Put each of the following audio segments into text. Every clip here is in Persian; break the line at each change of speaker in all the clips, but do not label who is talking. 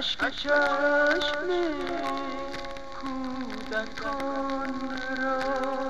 اشک چشم کودکان را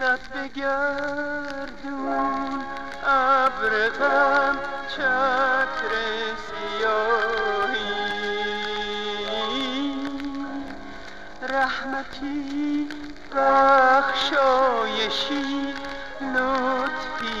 زد به گردون ابر غم چتر سیاهی. رحمتی بخشایشی لطفی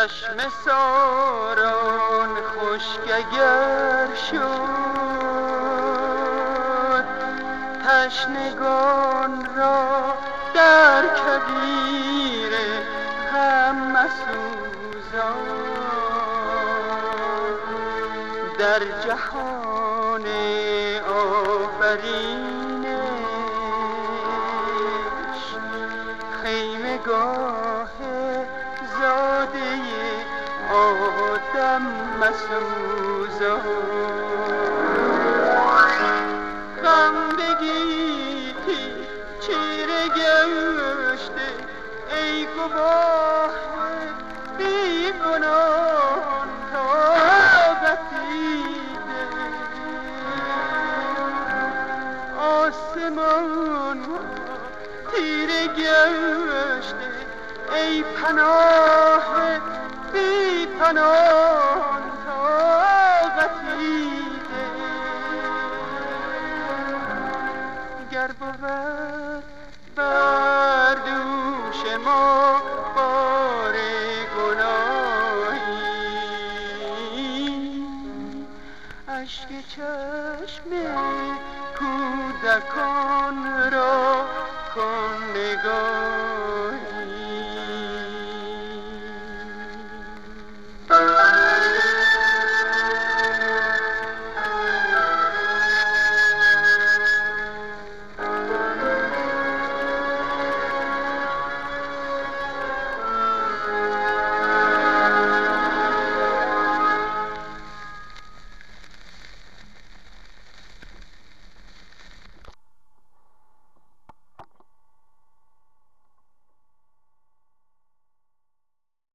چشم ساران خشک اگر شد تشنگان را در کبیر غم مسوزان. در جهان آفرینش خیمه آدم مسوزان غم بگیتی چیره گشته ای گواه بی پناه طاقتیده گر بود بر دوش ما اشک چشم کودکان را